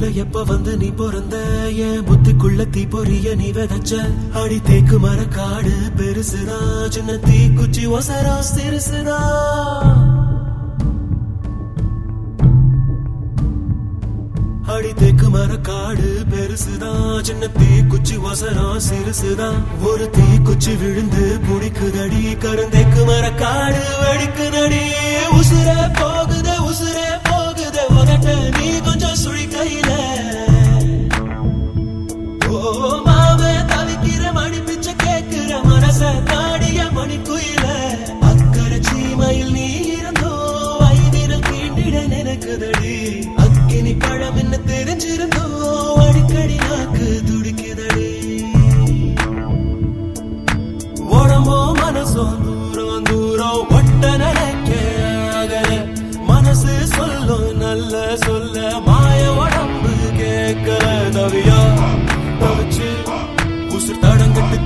பூமியில எப்ப வந்து நீ பொறந்த? என் புத்திக்குள்ள தீ பொறிய நீ விதைச்ச? அடி தேக்கு மர காடு பெருசுதா? சின்ன தீ குச்சி ஒசரா சிறுசுதா? அடி தேக்கு மர காடு பெருசுதா? சின்ன தீ குச்சி ஒசரா சிறுசுதா? ஒரு தீ குச்சி விழுந்து புடிக்குதடி கருந்தேக்கு மர காடு வெடிக்குதடி? உசுர போகுத உசுர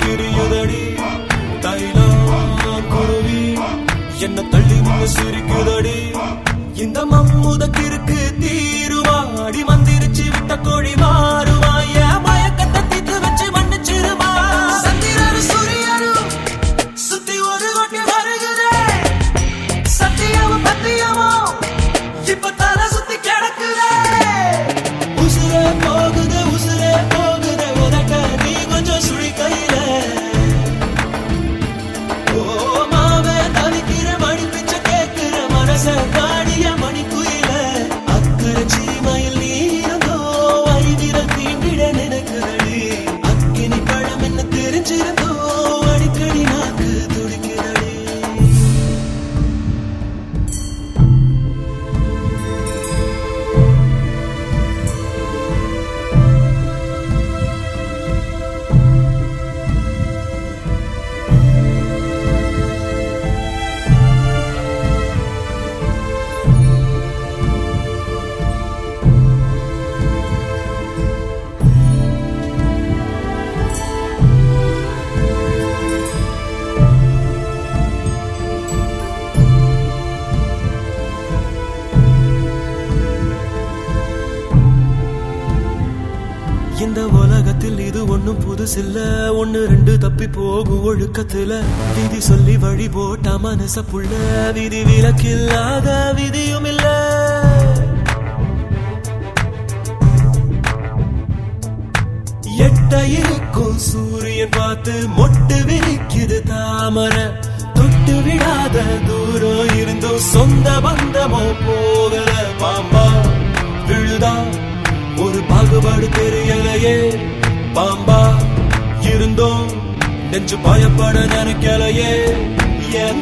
சிரிக்குதடி தைலா குருவி என்ன தள்ளி நின்று சிரிக்குதடி. இந்த மம்முத கிறுக்கு ஒன்னும் புதுசில்ல. ஒன்னு ரெண்டு தப்பி போகு ஒழுக்கத்துல. விதி சொல்லி வழி போட்டா மனச புள்ள. விதி விலக்கில்லாத விதியும் இல்ல. எட்ட இருக்கும் சூரியன் பார்த்து மொட்டு விரிக்குது தாமரை. தொட்டு விடாத தூரம் இருந்தும் சொந்த பந்தமோ போ இருக்கும் நெஞ்சு பயப்பட நினைக்கலையே ஏன்